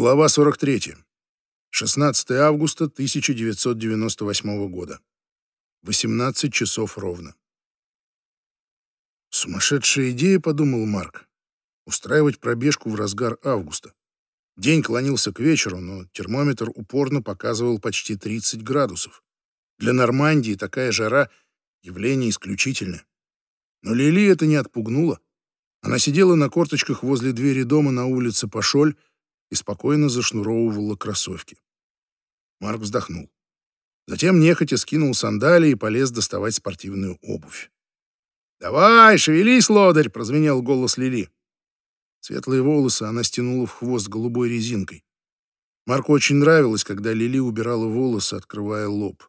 Глава 43. 16 августа 1998 года. 18 часов ровно. Сумасшедшая идея, подумал Марк. Устраивать пробежку в разгар августа. День клонился к вечеру, но термометр упорно показывал почти 30 градусов. Для Нормандии такая жара — явление исключительное. Но Лили это не отпугнуло. Она сидела на корточках возле двери дома на улице Пашоль и спокойно зашнуровывала кроссовки. Марк вздохнул. Затем нехотя скинул сандалии и полез доставать спортивную обувь. «Давай, шевелись, лодырь!» — прозвенел голос Лили. Светлые волосы она стянула в хвост голубой резинкой. Марку очень нравилось, когда Лили убирала волосы, открывая лоб.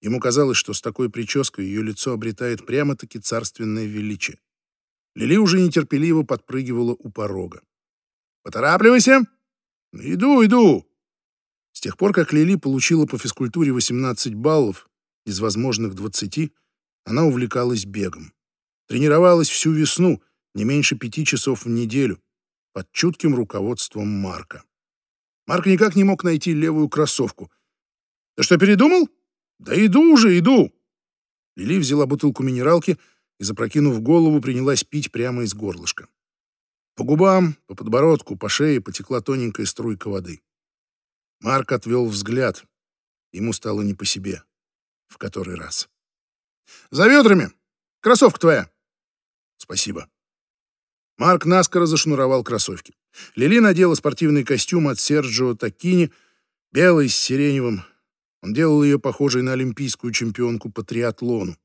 Ему казалось, что с такой прической ее лицо обретает прямо-таки царственное величие. Лили уже нетерпеливо подпрыгивала у порога. «Поторапливайся!» «Иду, иду!» С тех пор, как Лили получила по физкультуре 18 баллов из возможных 20, она увлекалась бегом. Тренировалась всю весну, не меньше пяти часов в неделю, под чутким руководством Марка. Марк никак не мог найти левую кроссовку. «Ты что, передумал?» «Да иду уже, иду!» Лили взяла бутылку минералки и, запрокинув голову, принялась пить прямо из горлышка. По губам, по подбородку, по шее потекла тоненькая струйка воды. Марк отвел взгляд. Ему стало не по себе. В который раз. «За ведрами! Кроссовка твоя!» «Спасибо». Марк наскоро зашнуровал кроссовки. Лили надела спортивный костюм от Серджио Такини, белый с сиреневым. Он делал ее похожей на олимпийскую чемпионку по триатлону.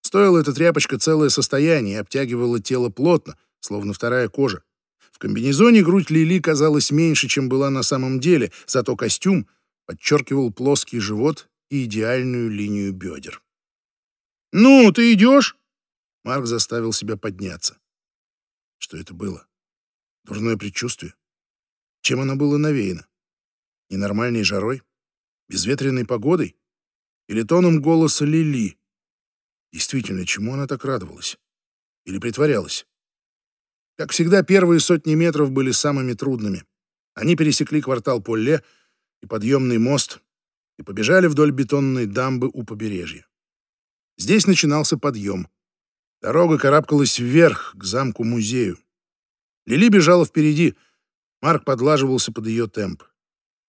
Стоила эта тряпочка целое состояние и обтягивала тело плотно, словно вторая кожа. В комбинезоне грудь Лили казалась меньше, чем была на самом деле, зато костюм подчеркивал плоский живот и идеальную линию бедер. «Ну, ты идешь?» Марк заставил себя подняться. Что это было? Дурное предчувствие? Чем оно было навеяно? Ненормальной жарой? Безветренной погодой? Или тоном голоса Лили? Действительно, чему она так радовалась? Или притворялась? Как всегда, первые сотни метров были самыми трудными. Они пересекли квартал Полле и подъемный мост и побежали вдоль бетонной дамбы у побережья. Здесь начинался подъем. Дорога карабкалась вверх, к замку-музею. Лили бежала впереди. Марк подлаживался под ее темп.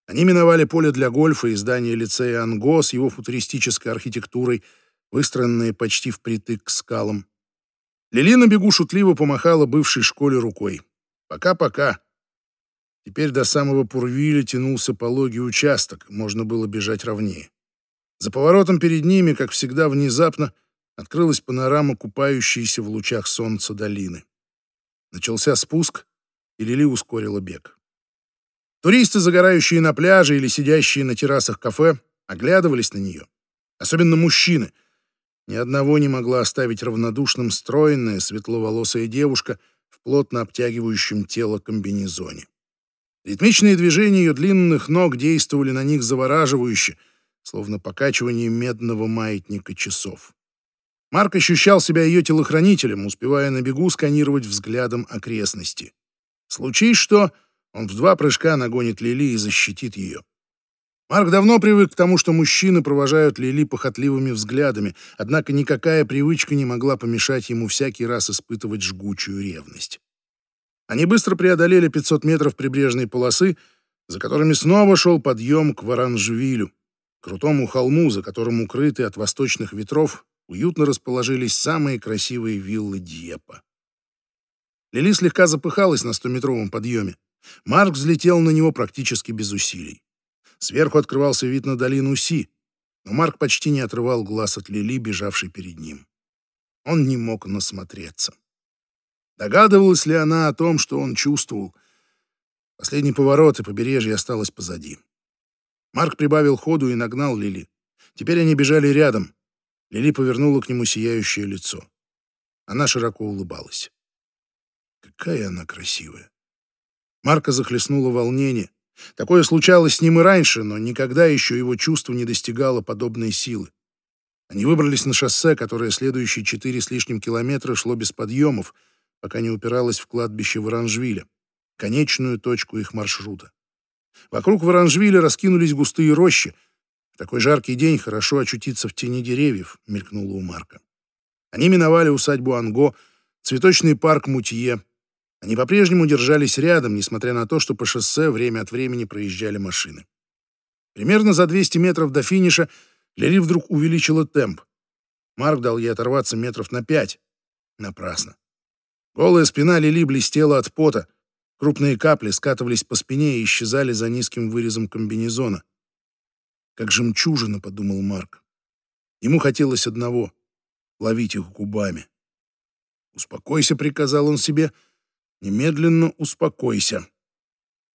Они миновали поле для гольфа и здание лицея Анго с его футуристической архитектурой, выстроенные почти впритык к скалам. Лили на бегу шутливо помахала бывшей школе рукой. «Пока-пока». Теперь до самого Пурвиля тянулся пологий участок, можно было бежать ровнее. За поворотом перед ними, как всегда внезапно, открылась панорама купающейся в лучах солнца долины. Начался спуск, и Лили ускорила бег. Туристы, загорающие на пляже или сидящие на террасах кафе, оглядывались на нее. Особенно мужчины — ни одного не могла оставить равнодушным стройная, светловолосая девушка в плотно обтягивающем тело комбинезоне. Ритмичные движения ее длинных ног действовали на них завораживающе, словно покачивание медного маятника часов. Марк ощущал себя ее телохранителем, успевая на бегу сканировать взглядом окрестности. Случись что, он в два прыжка нагонит Лили и защитит ее. Марк давно привык к тому, что мужчины провожают Лили похотливыми взглядами, однако никакая привычка не могла помешать ему всякий раз испытывать жгучую ревность. Они быстро преодолели 500 метров прибрежной полосы, за которыми снова шел подъем к Варанжвилю, крутому холму, за которым укрыты от восточных ветров уютно расположились самые красивые виллы Дьепа. Лили слегка запыхалась на стометровом подъеме. Марк взлетел на него практически без усилий. Сверху открывался вид на долину Си, но Марк почти не отрывал глаз от Лили, бежавшей перед ним. Он не мог насмотреться. Догадывалась ли она о том, что он чувствовал? Последний поворот и побережье осталось позади. Марк прибавил ходу и нагнал Лили. Теперь они бежали рядом. Лили повернула к нему сияющее лицо. Она широко улыбалась. Какая она красивая. Марка захлестнуло волнение. Такое случалось с ним и раньше, но никогда еще его чувство не достигало подобной силы. Они выбрались на шоссе, которое следующие четыре с лишним километра шло без подъемов, пока не упиралось в кладбище Воранжвиля, конечную точку их маршрута. Вокруг Воронжвиля раскинулись густые рощи. В такой жаркий день хорошо очутиться в тени деревьев, мелькнуло у Марка. Они миновали усадьбу Анго, цветочный парк Мутье. Они по-прежнему держались рядом, несмотря на то, что по шоссе время от времени проезжали машины. Примерно за 200 метров до финиша Лили вдруг увеличила темп. Марк дал ей оторваться метров на пять. Напрасно. Голая спина Лили блестела от пота. Крупные капли скатывались по спине и исчезали за низким вырезом комбинезона. «Как жемчужина», — подумал Марк. Ему хотелось одного — ловить их губами. «Успокойся», — приказал он себе. «Немедленно успокойся».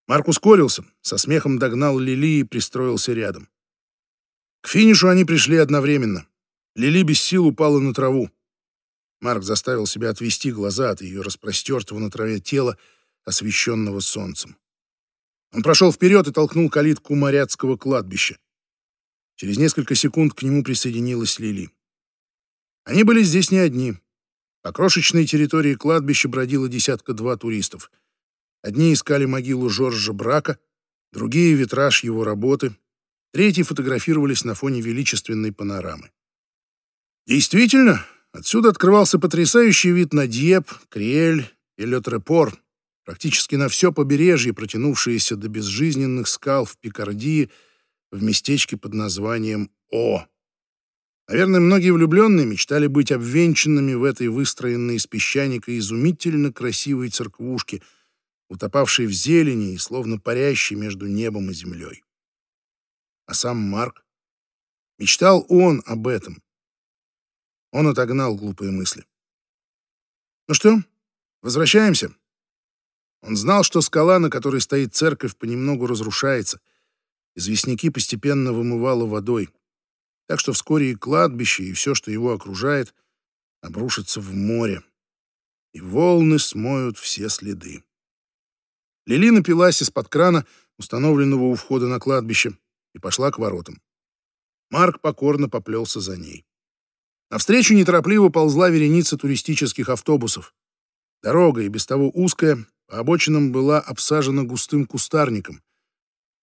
Марк ускорился, со смехом догнал Лили и пристроился рядом. К финишу они пришли одновременно. Лили без сил упала на траву. Марк заставил себя отвести глаза от ее распростертого на траве тела, освещенного солнцем. Он прошел вперед и толкнул калитку моряцкого кладбища. Через несколько секунд к нему присоединилась Лили. Они были здесь не одни. По крошечной территории кладбища бродило десятка-два туристов. Одни искали могилу Жоржа Брака, другие — витраж его работы, третьи фотографировались на фоне величественной панорамы. Действительно, отсюда открывался потрясающий вид на Дьеп, Криэль и Летрепор, практически на все побережье, протянувшееся до безжизненных скал в Пикардии, в местечке под названием О. Наверное, многие влюбленные мечтали быть обвенчанными в этой выстроенной из песчаника изумительно красивой церквушке, утопавшей в зелени и словно парящей между небом и землей. А сам Марк? Мечтал он об этом. Он отогнал глупые мысли. «Ну что, возвращаемся?» Он знал, что скала, на которой стоит церковь, понемногу разрушается. Известняки постепенно вымывало водой. Так что вскоре и кладбище, и все, что его окружает, обрушится в море. И волны смоют все следы. Лили напилась из-под крана, установленного у входа на кладбище, и пошла к воротам. Марк покорно поплелся за ней. Навстречу неторопливо ползла вереница туристических автобусов. Дорога, и без того узкая, по обочинам была обсажена густым кустарником.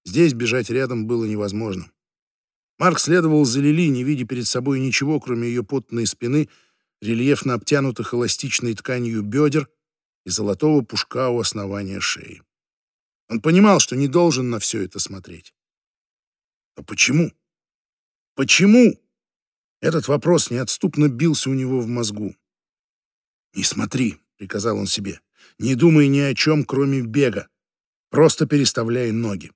Здесь бежать рядом было невозможно. Марк следовал за Лили, не видя перед собой ничего, кроме ее потной спины, рельефно обтянутых эластичной тканью бедер и золотого пушка у основания шеи. Он понимал, что не должен на все это смотреть. Но почему? Почему? Этот вопрос неотступно бился у него в мозгу. «Не смотри», — приказал он себе. Не думай ни о чем, кроме бега. Просто переставляй ноги.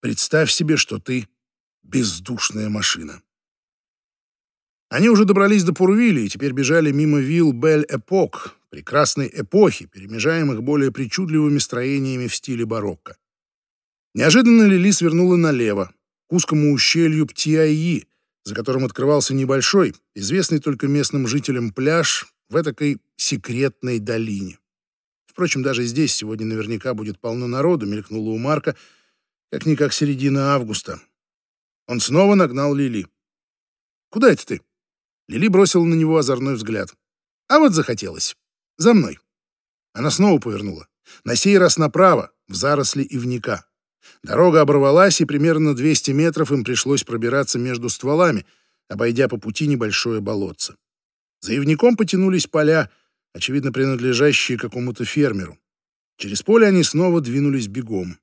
Представь себе, что ты бездушная машина. Они уже добрались до Пурвиля и теперь бежали мимо вилл Бель-Эпок, прекрасной эпохи, перемежаемых более причудливыми строениями в стиле барокко. Неожиданно Лили свернула налево, к узкому ущелью Птиаи, за которым открывался небольшой, известный только местным жителям пляж в этакой секретной долине. Впрочем, даже здесь сегодня наверняка будет полно народу, мелькнуло у Марка, как-никак середина августа. Он снова нагнал Лили. «Куда это ты?» Лили бросила на него озорной взгляд. «А вот захотелось. За мной». Она снова повернула. На сей раз направо, в заросли ивника. Дорога оборвалась, и примерно 200 метров им пришлось пробираться между стволами, обойдя по пути небольшое болотце. За ивником потянулись поля, очевидно принадлежащие какому-то фермеру. Через поле они снова двинулись бегом.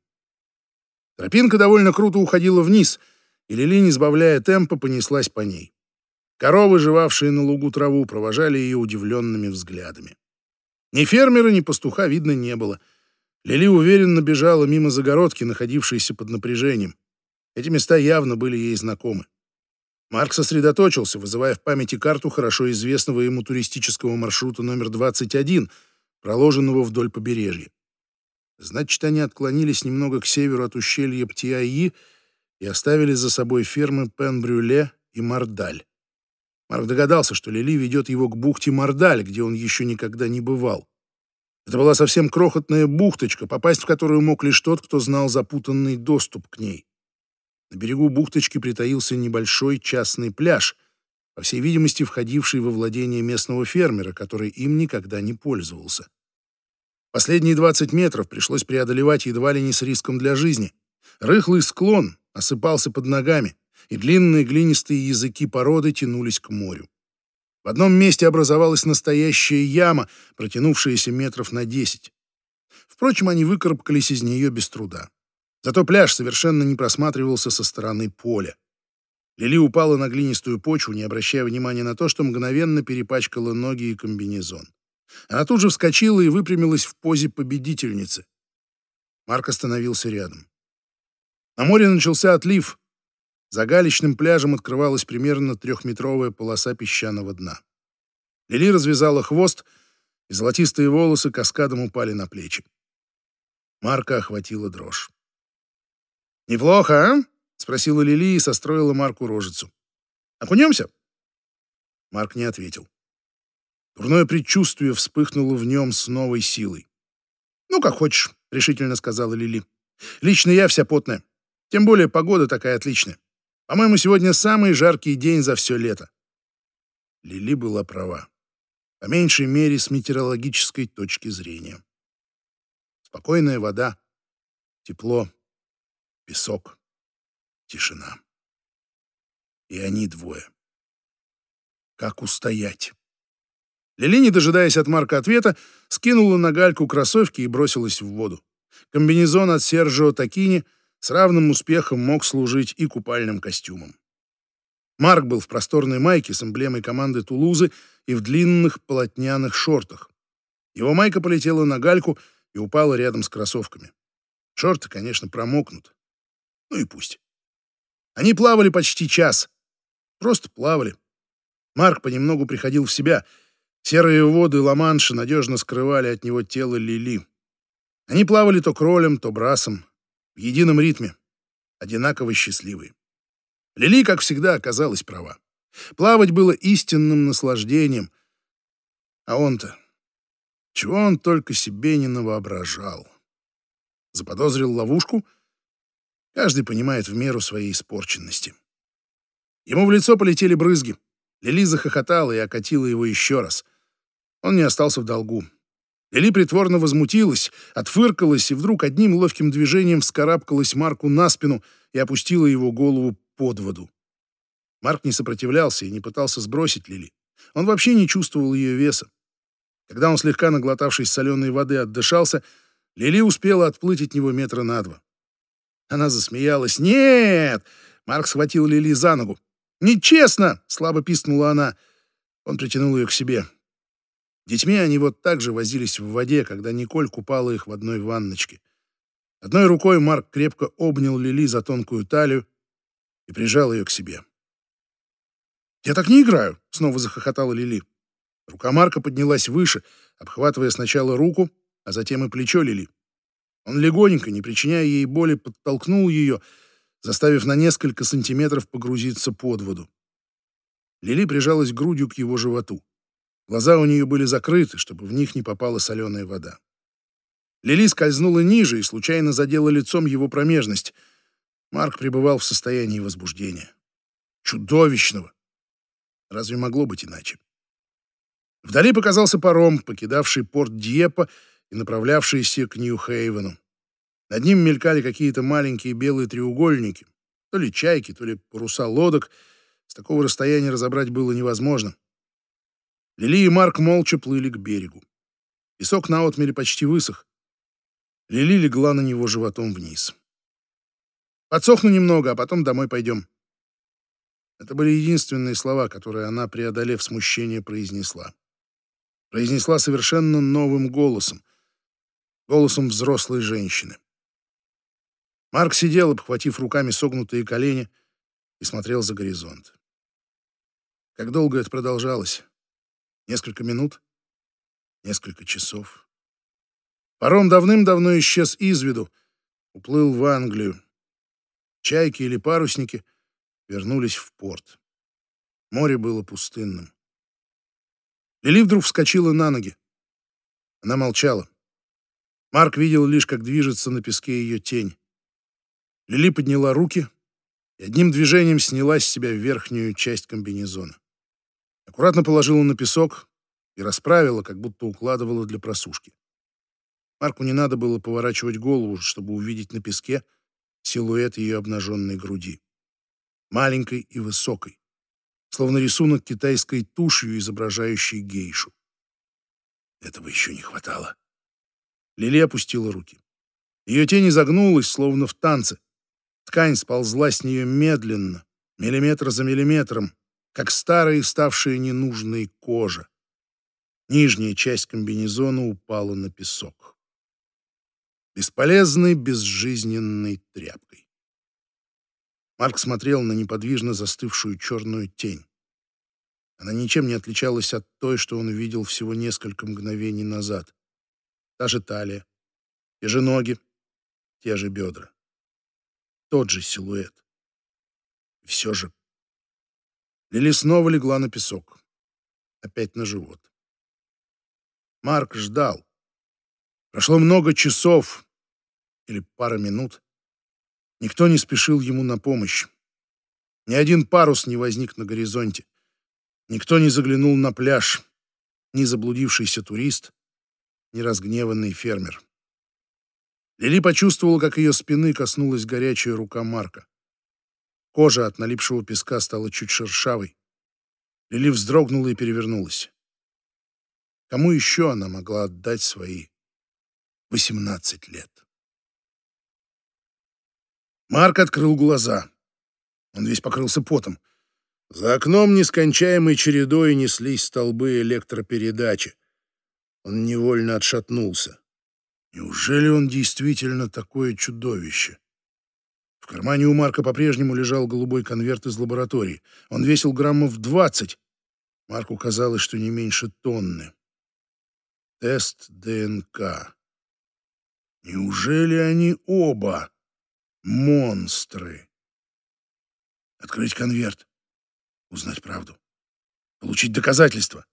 Тропинка довольно круто уходила вниз, и Лили, не сбавляя темпа, понеслась по ней. Коровы, жевавшие на лугу траву, провожали ее удивленными взглядами. Ни фермера, ни пастуха видно не было. Лили уверенно бежала мимо загородки, находившейся под напряжением. Эти места явно были ей знакомы. Марк сосредоточился, вызывая в памяти карту хорошо известного ему туристического маршрута номер 21, проложенного вдоль побережья. Значит, они отклонились немного к северу от ущелья Птиаи и оставили за собой фермы Пен-Брюле и Мардаль. Марк догадался, что Лили ведет его к бухте Мардаль, где он еще никогда не бывал. Это была совсем крохотная бухточка, попасть в которую мог лишь тот, кто знал запутанный доступ к ней. На берегу бухточки притаился небольшой частный пляж, по всей видимости, входивший во владение местного фермера, который им никогда не пользовался. Последние 20 метров пришлось преодолевать едва ли не с риском для жизни. Рыхлый склон осыпался под ногами, и длинные глинистые языки породы тянулись к морю. В одном месте образовалась настоящая яма, протянувшаяся метров на десять. Впрочем, они выкарабкались из нее без труда. Зато пляж совершенно не просматривался со стороны поля. Лили упала на глинистую почву, не обращая внимания на то, что мгновенно перепачкала ноги и комбинезон. Она тут же вскочила и выпрямилась в позе победительницы. Марк остановился рядом. На море начался отлив. За галечным пляжем открывалась примерно трехметровая полоса песчаного дна. Лили развязала хвост, и золотистые волосы каскадом упали на плечи. Марка охватила дрожь. «Неплохо, а?» — спросила Лили и состроила Марку рожицу. «Окунемся?» Марк не ответил. Дурное предчувствие вспыхнуло в нем с новой силой. «Ну, как хочешь», — решительно сказала Лили. «Лично я вся потная. Тем более погода такая отличная. По-моему, сегодня самый жаркий день за все лето». Лили была права. По меньшей мере, с метеорологической точки зрения. Спокойная вода, тепло, песок, тишина. И они двое. Как устоять? Лили, не дожидаясь от Марка ответа, скинула на гальку кроссовки и бросилась в воду. Комбинезон от Сержио Такини с равным успехом мог служить и купальным костюмом. Марк был в просторной майке с эмблемой команды Тулузы и в длинных полотняных шортах. Его майка полетела на гальку и упала рядом с кроссовками. Шорты, конечно, промокнут. Ну и пусть. Они плавали почти час. Просто плавали. Марк понемногу приходил в себя — Серые воды Ла-Манша надежно скрывали от него тело Лили. Они плавали то кролем, то брасом, в едином ритме, одинаково счастливые. Лили, как всегда, оказалась права. Плавать было истинным наслаждением. А он-то... Чего он только себе не навоображал. Заподозрил ловушку? Каждый понимает в меру своей испорченности. Ему в лицо полетели брызги. Лили захохотала и окатила его еще раз — он не остался в долгу. Эли притворно возмутилась, отфыркалась и вдруг одним ловким движением вскарабкалась Марку на спину и опустила его голову под воду. Марк не сопротивлялся и не пытался сбросить Лили. Он вообще не чувствовал ее веса. Когда он, слегка наглотавшись соленой воды, отдышался, Лили успела отплыть от него метра на два. Она засмеялась. «Нет!» — Марк схватил Лили за ногу. «Нечестно!» — слабо пискнула она. Он притянул ее к себе. Детьми они вот так же возились в воде, когда Николь купала их в одной ванночке. Одной рукой Марк крепко обнял Лили за тонкую талию и прижал ее к себе. «Я так не играю!» — снова захохотала Лили. Рука Марка поднялась выше, обхватывая сначала руку, а затем и плечо Лили. Он легонько, не причиняя ей боли, подтолкнул ее, заставив на несколько сантиметров погрузиться под воду. Лили прижалась грудью к его животу. Глаза у нее были закрыты, чтобы в них не попала соленая вода. Лили скользнула ниже и случайно задела лицом его промежность. Марк пребывал в состоянии возбуждения. Чудовищного! Разве могло быть иначе? Вдали показался паром, покидавший порт Дьепа и направлявшийся к Нью-Хейвену. Над ним мелькали какие-то маленькие белые треугольники, то ли чайки, то ли паруса лодок. С такого расстояния разобрать было невозможно. Лили и Марк молча плыли к берегу. Песок на отмеле почти высох. Лили легла на него животом вниз. «Подсохну немного, а потом домой пойдем». Это были единственные слова, которые она, преодолев смущение, произнесла. Произнесла совершенно новым голосом. Голосом взрослой женщины. Марк сидел, обхватив руками согнутые колени, и смотрел за горизонт. Как долго это продолжалось? Несколько минут, несколько часов. Паром давным-давно исчез из виду, уплыл в Англию. Чайки или парусники вернулись в порт. Море было пустынным. Лили вдруг вскочила на ноги. Она молчала. Марк видел лишь, как движется на песке ее тень. Лили подняла руки и одним движением сняла с себя верхнюю часть комбинезона аккуратно положила на песок и расправила, как будто укладывала для просушки. Марку не надо было поворачивать голову, чтобы увидеть на песке силуэт ее обнаженной груди. Маленькой и высокой, словно рисунок китайской тушью, изображающей гейшу. Этого еще не хватало. Лили опустила руки. Ее тень изогнулась, словно в танце. Ткань сползла с нее медленно, миллиметр за миллиметром, как старая и ставшая ненужной кожа. Нижняя часть комбинезона упала на песок. Бесполезной, безжизненной тряпкой. Марк смотрел на неподвижно застывшую черную тень. Она ничем не отличалась от той, что он видел всего несколько мгновений назад. Та же талия, те же ноги, те же бедра. Тот же силуэт. Все же... Лили снова легла на песок. Опять на живот. Марк ждал. Прошло много часов или пара минут. Никто не спешил ему на помощь. Ни один парус не возник на горизонте. Никто не заглянул на пляж. Ни заблудившийся турист, ни разгневанный фермер. Лили почувствовала, как ее спины коснулась горячая рука Марка. Кожа от налипшего песка стала чуть шершавой. Лили вздрогнула и перевернулась. Кому еще она могла отдать свои 18 лет? Марк открыл глаза. Он весь покрылся потом. За окном нескончаемой чередой неслись столбы электропередачи. Он невольно отшатнулся. Неужели он действительно такое чудовище? В кармане у Марка по-прежнему лежал голубой конверт из лаборатории. Он весил граммов двадцать. Марку казалось, что не меньше тонны. Тест ДНК. Неужели они оба монстры? Открыть конверт. Узнать правду. Получить доказательства.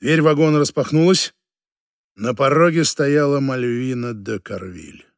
Дверь вагона распахнулась. На пороге стояла Мальвина де Карвиль.